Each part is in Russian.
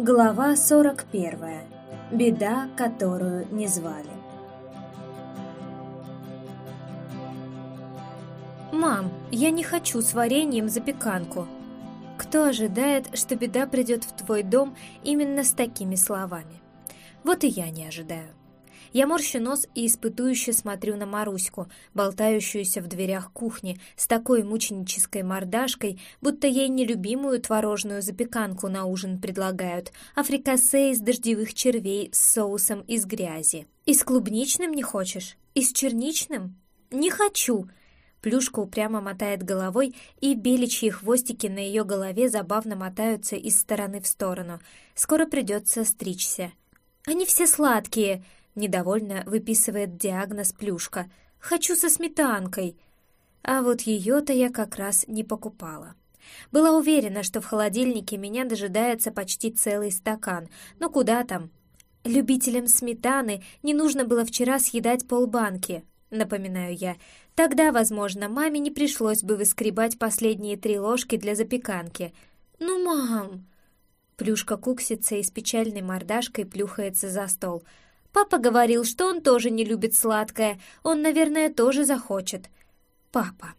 Глава 41. Беда, которую не звали. «Мам, я не хочу с вареньем запеканку». Кто ожидает, что беда придет в твой дом именно с такими словами? Вот и я не ожидаю. Я морщу нос и испытующе смотрю на Маруську, болтающуюся в дверях кухни, с такой мученической мордашкой, будто ей нелюбимую творожную запеканку на ужин предлагают, а фрикасе из дождевых червей с соусом из грязи. «И с клубничным не хочешь? И с черничным?» «Не хочу!» Плюшка упрямо мотает головой, и беличьи хвостики на ее голове забавно мотаются из стороны в сторону. Скоро придется стричься. «Они все сладкие!» Недовольно выписывает диагноз Плюшка. «Хочу со сметанкой». А вот ее-то я как раз не покупала. Была уверена, что в холодильнике меня дожидается почти целый стакан, но куда там? Любителям сметаны не нужно было вчера съедать полбанки, напоминаю я. Тогда, возможно, маме не пришлось бы выскребать последние три ложки для запеканки. «Ну, мам!» Плюшка куксится и с печальной мордашкой плюхается за стол — Папа говорил, что он тоже не любит сладкое, он, наверное, тоже захочет. Папа.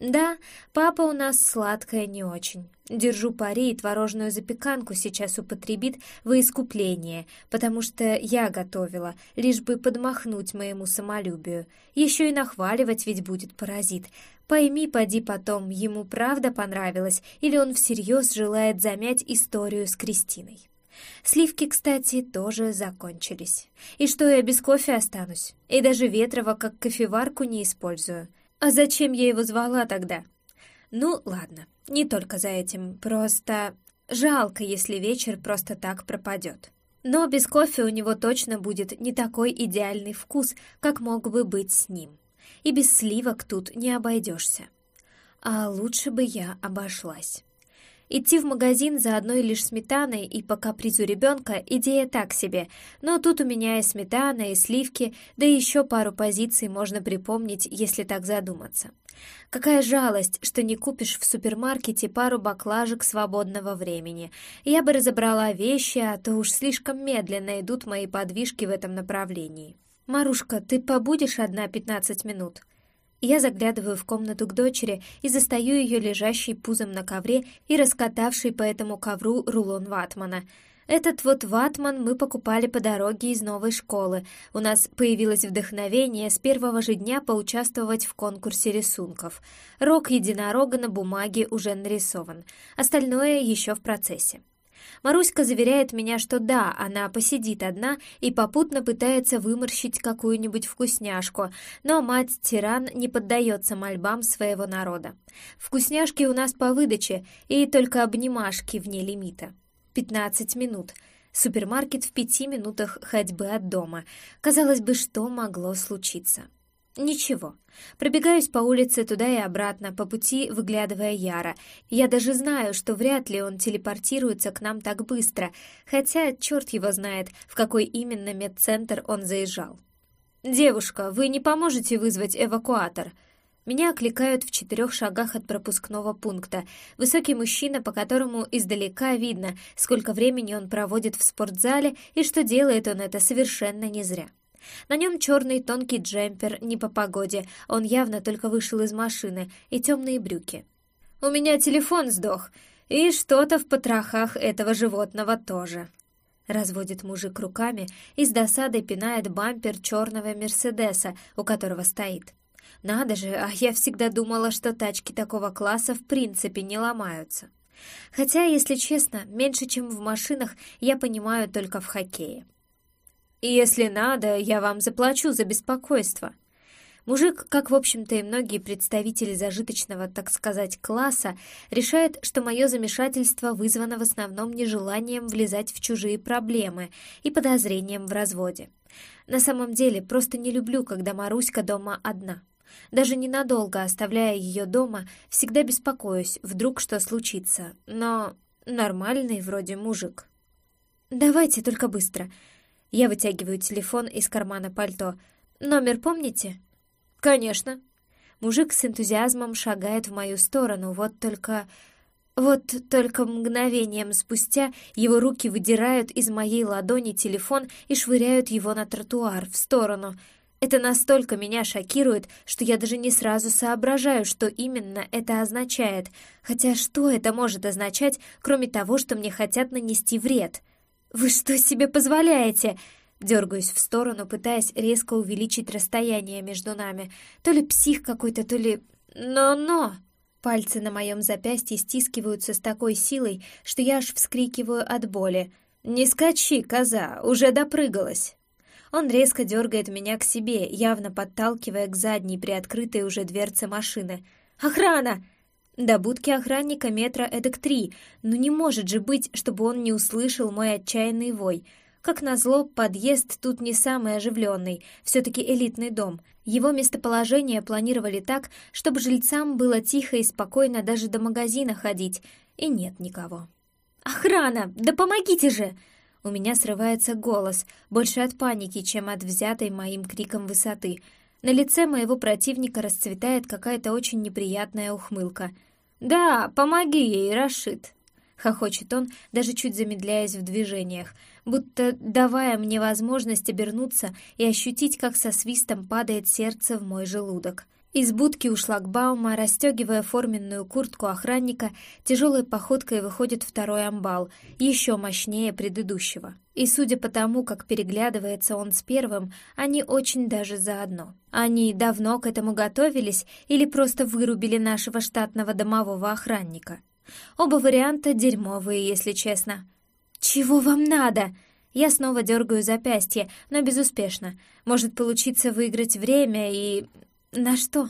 Да, папа у нас сладкое не очень. Держу пари и творожную запеканку сейчас употребит во искупление, потому что я готовила, лишь бы подмахнуть моему самолюбию. Еще и нахваливать ведь будет паразит. Пойми, поди потом, ему правда понравилось, или он всерьез желает замять историю с Кристиной. Сливки, кстати, тоже закончились. И что я без кофе останусь? И даже Ветрова как кофеварку не использую. А зачем я его звала тогда? Ну, ладно, не только за этим, просто жалко, если вечер просто так пропадет. Но без кофе у него точно будет не такой идеальный вкус, как мог бы быть с ним. И без сливок тут не обойдешься. А лучше бы я обошлась. Идти в магазин за одной лишь сметаной и по капризу ребенка – идея так себе, но тут у меня и сметана, и сливки, да и еще пару позиций можно припомнить, если так задуматься. Какая жалость, что не купишь в супермаркете пару баклажек свободного времени. Я бы разобрала вещи, а то уж слишком медленно идут мои подвижки в этом направлении. «Марушка, ты побудешь одна пятнадцать минут?» Я заглядываю в комнату к дочери и застаю ее лежащей пузом на ковре и раскатавшей по этому ковру рулон ватмана. Этот вот ватман мы покупали по дороге из новой школы. У нас появилось вдохновение с первого же дня поучаствовать в конкурсе рисунков. Рог единорога на бумаге уже нарисован. Остальное еще в процессе. Маруська заверяет меня, что да, она посидит одна и попутно пытается выморщить какую-нибудь вкусняшку, но мать-тиран не поддается мольбам своего народа. Вкусняшки у нас по выдаче, и только обнимашки вне лимита. 15 минут. Супермаркет в пяти минутах ходьбы от дома. Казалось бы, что могло случиться? Ничего. Пробегаюсь по улице туда и обратно, по пути выглядывая Яра. Я даже знаю, что вряд ли он телепортируется к нам так быстро, хотя черт его знает, в какой именно медцентр он заезжал. «Девушка, вы не поможете вызвать эвакуатор?» Меня окликают в четырех шагах от пропускного пункта. Высокий мужчина, по которому издалека видно, сколько времени он проводит в спортзале и что делает он это совершенно не зря. На нем черный тонкий джемпер, не по погоде, он явно только вышел из машины, и темные брюки. «У меня телефон сдох, и что-то в потрохах этого животного тоже», разводит мужик руками и с досадой пинает бампер черного Мерседеса, у которого стоит. Надо же, а я всегда думала, что тачки такого класса в принципе не ломаются. Хотя, если честно, меньше, чем в машинах, я понимаю только в хоккее. И если надо, я вам заплачу за беспокойство». Мужик, как, в общем-то, и многие представители зажиточного, так сказать, класса, решает, что мое замешательство вызвано в основном нежеланием влезать в чужие проблемы и подозрением в разводе. На самом деле, просто не люблю, когда Маруська дома одна. Даже ненадолго, оставляя ее дома, всегда беспокоюсь, вдруг что случится. Но нормальный вроде мужик. «Давайте только быстро», я вытягиваю телефон из кармана пальто. «Номер помните?» «Конечно». Мужик с энтузиазмом шагает в мою сторону, вот только... Вот только мгновением спустя его руки выдирают из моей ладони телефон и швыряют его на тротуар, в сторону. Это настолько меня шокирует, что я даже не сразу соображаю, что именно это означает. Хотя что это может означать, кроме того, что мне хотят нанести вред? «Вы что себе позволяете?» Дергаюсь в сторону, пытаясь резко увеличить расстояние между нами. То ли псих какой-то, то ли... Но-но! Пальцы на моем запястье стискиваются с такой силой, что я аж вскрикиваю от боли. «Не скачи, коза, уже допрыгалась!» Он резко дергает меня к себе, явно подталкивая к задней приоткрытой уже дверце машины. «Охрана!» До будки охранника метра эдак три, но не может же быть, чтобы он не услышал мой отчаянный вой — как назло, подъезд тут не самый оживленный, все-таки элитный дом. Его местоположение планировали так, чтобы жильцам было тихо и спокойно даже до магазина ходить, и нет никого. «Охрана! Да помогите же!» У меня срывается голос, больше от паники, чем от взятой моим криком высоты. На лице моего противника расцветает какая-то очень неприятная ухмылка. «Да, помоги ей, Рашид!» Хохочет он, даже чуть замедляясь в движениях, будто давая мне возможность обернуться и ощутить, как со свистом падает сердце в мой желудок. Из будки у шлагбаума, расстегивая форменную куртку охранника, тяжелой походкой выходит второй амбал, еще мощнее предыдущего. И судя по тому, как переглядывается он с первым, они очень даже заодно. Они давно к этому готовились или просто вырубили нашего штатного домового охранника? Оба варианта дерьмовые, если честно. «Чего вам надо?» Я снова дергаю запястье, но безуспешно. Может получиться выиграть время и... На что?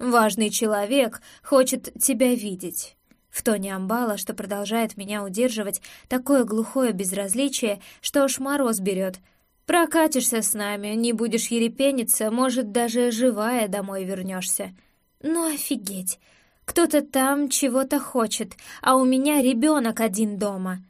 «Важный человек хочет тебя видеть». В тоне амбала, что продолжает меня удерживать, такое глухое безразличие, что аж мороз берет. «Прокатишься с нами, не будешь ерепениться, может, даже живая домой вернешься». «Ну офигеть! Кто-то там чего-то хочет, а у меня ребенок один дома.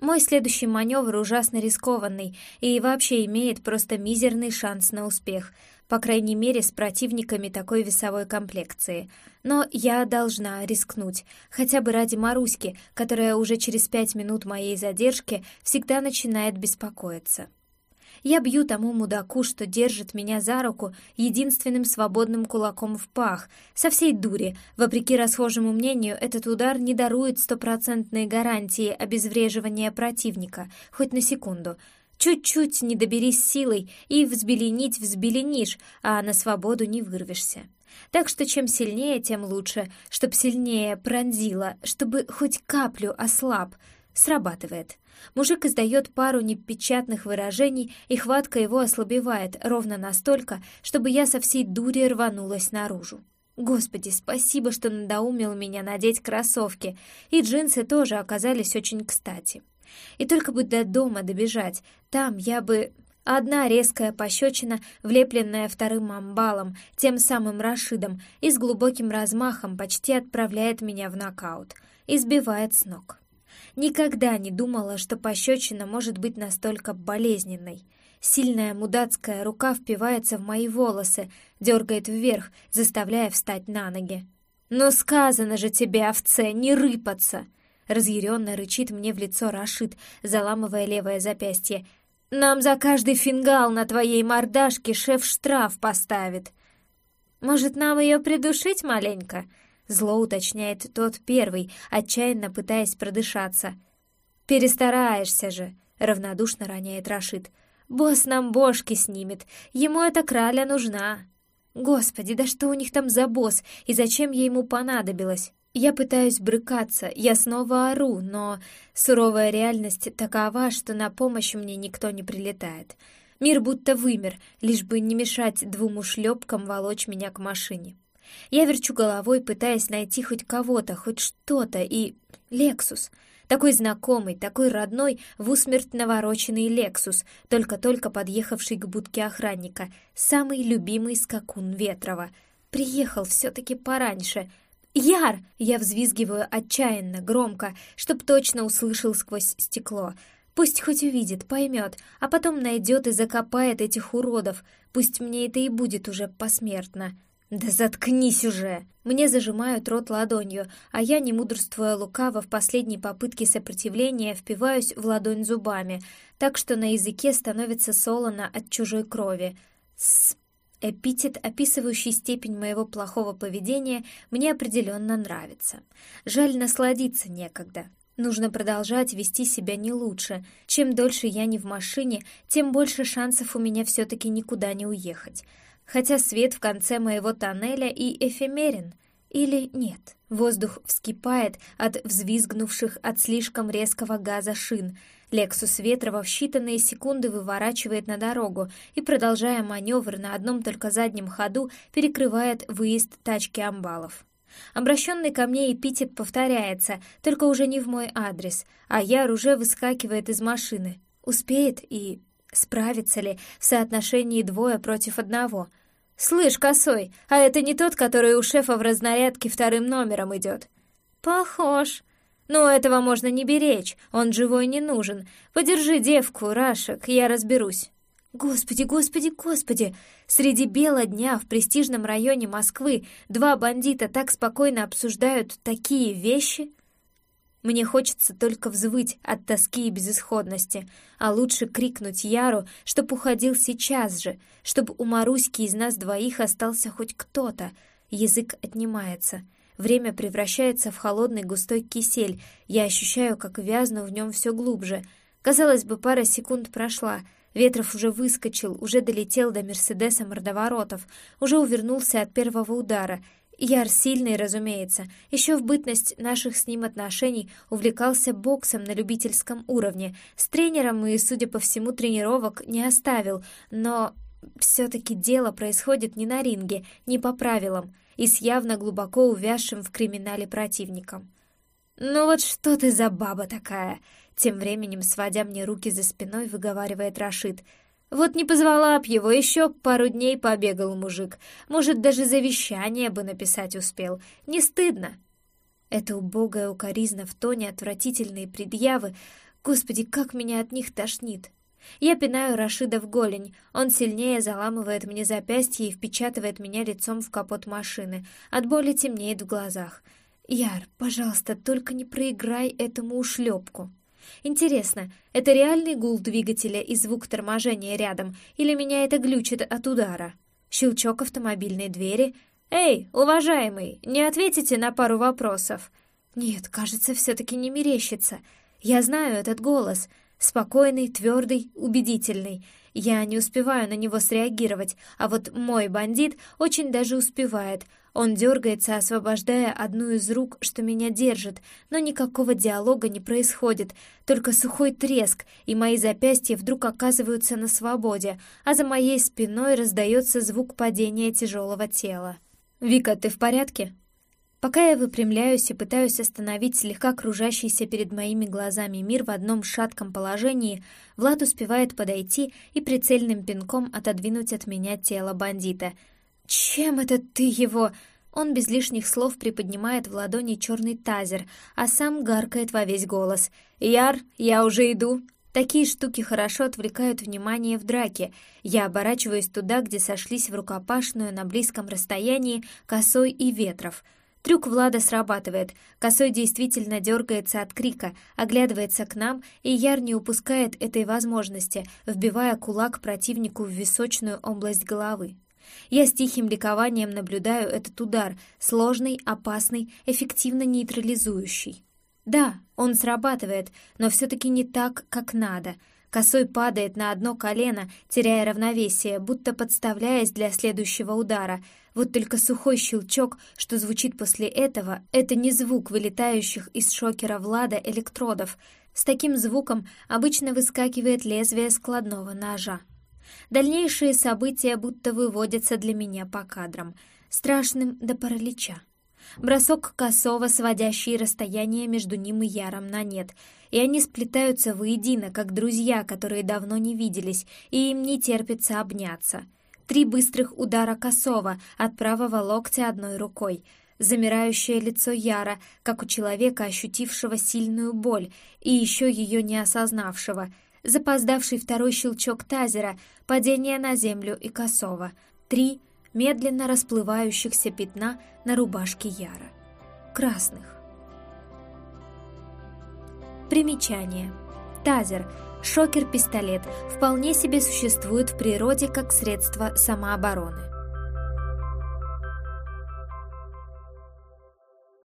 Мой следующий маневр ужасно рискованный и вообще имеет просто мизерный шанс на успех, по крайней мере с противниками такой весовой комплекции. Но я должна рискнуть, хотя бы ради Маруськи, которая уже через пять минут моей задержки всегда начинает беспокоиться. Я бью тому мудаку, что держит меня за руку единственным свободным кулаком в пах, со всей дури. Вопреки расхожему мнению, этот удар не дарует стопроцентной гарантии обезвреживания противника, хоть на секунду. Чуть-чуть не доберись силой и взбеленить взбеленишь, а на свободу не вырвешься. Так что чем сильнее, тем лучше, чтоб сильнее пронзило, чтобы хоть каплю ослаб. Срабатывает. Мужик издает пару непечатных выражений, и хватка его ослабевает ровно настолько, чтобы я со всей дури рванулась наружу. Господи, спасибо, что надоумил меня надеть кроссовки, и джинсы тоже оказались очень кстати. И только бы до дома добежать, там я бы... Одна резкая пощечина, влепленная вторым амбалом, тем самым Рашидом, и с глубоким размахом почти отправляет меня в нокаут, избивает с ног. Никогда не думала, что пощечина может быть настолько болезненной. Сильная мудацкая рука впивается в мои волосы, дергает вверх, заставляя встать на ноги. «Ну сказано же тебе, овце, не рыпаться!» Разъяренно рычит мне в лицо Рашид, заламывая левое запястье. «Нам за каждый фингал на твоей мордашке шеф штраф поставит!» «Может, нам ее придушить маленько?» Зло уточняет тот первый, отчаянно пытаясь продышаться. «Перестараешься же!» — равнодушно роняет Рашид. «Босс нам бошки снимет, ему эта краля нужна!» «Господи, да что у них там за босс, и зачем ей ему понадобилось?» Я пытаюсь брыкаться, я снова ору, но суровая реальность такова, что на помощь мне никто не прилетает. Мир будто вымер, лишь бы не мешать двум ушлепкам волочь меня к машине. Я верчу головой, пытаясь найти хоть кого-то, хоть что-то, и... Лексус. Такой знакомый, такой родной, в усмерть навороченный Лексус, только-только подъехавший к будке охранника, самый любимый скакун Ветрова. Приехал все-таки пораньше. «Яр!» — я взвизгиваю отчаянно, громко, чтоб точно услышал сквозь стекло. Пусть хоть увидит, поймет, а потом найдет и закопает этих уродов. Пусть мне это и будет уже посмертно. «Да заткнись уже!» Мне зажимают рот ладонью, а я, не мудрствуя лукаво, в последней попытке сопротивления впиваюсь в ладонь зубами, так что на языке становится солоно от чужой крови. С Эпитет, описывающий степень моего плохого поведения, мне определенно нравится. Жаль, насладиться некогда. Нужно продолжать вести себя не лучше. Чем дольше я не в машине, тем больше шансов у меня все-таки никуда не уехать. Хотя свет в конце моего тоннеля и эфемерен. Или нет? Воздух вскипает от взвизгнувших от слишком резкого газа шин. Лексус Ветрова в считанные секунды выворачивает на дорогу и, продолжая маневр на одном только заднем ходу, перекрывает выезд тачки амбалов. Обращенный ко мне эпитет повторяется, только уже не в мой адрес, а Яр уже выскакивает из машины. Успеет и справится ли в соотношении двое против одного. «Слышь, косой, а это не тот, который у шефа в разнарядке вторым номером идет?» «Похож», но этого можно не беречь, он живой не нужен. Подержи девку, Рашек, я разберусь. Господи, господи, господи! Среди бела дня в престижном районе Москвы два бандита так спокойно обсуждают такие вещи. Мне хочется только взвыть от тоски и безысходности, а лучше крикнуть Яру, чтоб уходил сейчас же, чтобы у Маруськи из нас двоих остался хоть кто-то. Язык отнимается. Время превращается в холодный густой кисель. Я ощущаю, как вязну в нем все глубже. Казалось бы, пара секунд прошла — Ветров уже выскочил, уже долетел до Мерседеса мордоворотов, уже увернулся от первого удара. Яр сильный, разумеется, еще в бытность наших с ним отношений увлекался боксом на любительском уровне, с тренером и, судя по всему, тренировок не оставил, но все-таки дело происходит не на ринге, не по правилам, и с явно глубоко увязшим в криминале противником. «Ну вот что ты за баба такая?» Тем временем, сводя мне руки за спиной, выговаривает Рашид. «Вот не позвала б его, еще пару дней побегал мужик. Может, даже завещание бы написать успел. Не стыдно?» Это убогая укоризна в тоне отвратительные предъявы. Господи, как меня от них тошнит. Я пинаю Рашида в голень. Он сильнее заламывает мне запястье и впечатывает меня лицом в капот машины. От боли темнеет в глазах. «Яр, пожалуйста, только не проиграй этому ушлепку». Интересно, это реальный гул двигателя и звук торможения рядом, или меня это глючит от удара? Щелчок автомобильной двери. «Эй, уважаемый, не ответите на пару вопросов?» Нет, кажется, все-таки не мерещится. Я знаю этот голос. Спокойный, твердый, убедительный. Я не успеваю на него среагировать, а вот мой бандит очень даже успевает. Он дергается, освобождая одну из рук, что меня держит, но никакого диалога не происходит, только сухой треск, и мои запястья вдруг оказываются на свободе, а за моей спиной раздается звук падения тяжелого тела. «Вика, ты в порядке?» Пока я выпрямляюсь и пытаюсь остановить слегка кружащийся перед моими глазами мир в одном шатком положении, Влад успевает подойти и прицельным пинком отодвинуть от меня тело бандита. «Чем это ты его?» Он без лишних слов приподнимает в ладони черный тазер, а сам гаркает во весь голос. «Яр, я уже иду!» Такие штуки хорошо отвлекают внимание в драке. Я оборачиваюсь туда, где сошлись в рукопашную на близком расстоянии Косой и Ветров — Трюк Влада срабатывает. Косой действительно дергается от крика, оглядывается к нам, и Яр не упускает этой возможности, вбивая кулак противнику в височную область головы. Я с тихим ликованием наблюдаю этот удар, сложный, опасный, эффективно нейтрализующий. Да, он срабатывает, но все-таки не так, как надо — Косой падает на одно колено, теряя равновесие, будто подставляясь для следующего удара. Вот только сухой щелчок, что звучит после этого, это не звук вылетающих из шокера Влада электродов. С таким звуком обычно выскакивает лезвие складного ножа. Дальнейшие события будто выводятся для меня по кадрам, страшным до паралича. Бросок косого, сводящий расстояние между ним и Яром на нет, и они сплетаются воедино, как друзья, которые давно не виделись, и им не терпится обняться. Три быстрых удара косого от правого локтя одной рукой — замирающее лицо Яра, как у человека, ощутившего сильную боль и еще ее не осознавшего, запоздавший второй щелчок тазера, падение на землю и косого. Три медленно расплывающихся пятна на рубашке Яра. Красных. Примечание. Тазер – шокер-пистолет, вполне себе существует в природе как средство самообороны.